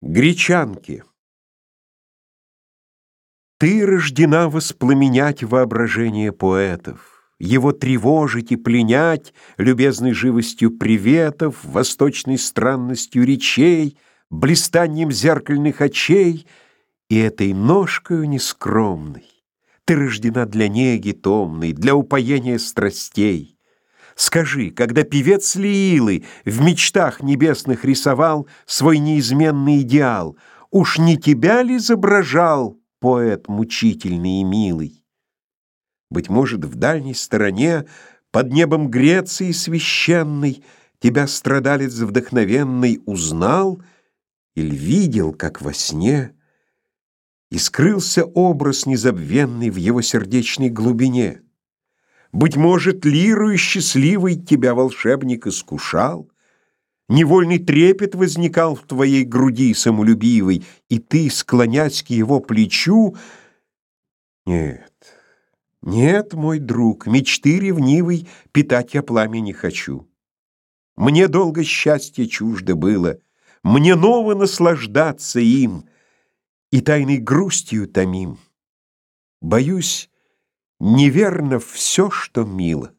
Гречанки Ты рождена воспламенять воображение поэтов, Его тревожить и пленять любезной живостью приветов, Восточной странностью речей, блистанием зеркальных очей И этой ножкою нескромной. Ты рождена для неги томной, для упоения страстей. Скажи, когда певец Лиилы в мечтах небесных рисовал свой неизменный идеал, уж не тебя ли изображал поэт мучительный и милый? Быть может, в дальней стороне, под небом Греции священной, тебя страдалец вдохновенный узнал или видел, как во сне, и скрылся образ незабвенный в его сердечной глубине. Быть может, лирую счастливой тебя волшебник искушал, Невольный трепет возникал в твоей груди самолюбивой, И ты, склонясь к его плечу... Нет, нет, мой друг, мечты ревнивой Питать я пламя не хочу. Мне долго счастье чуждо было, Мне ново наслаждаться им, И тайной грустью томим. Боюсь, Неверно все, что мило.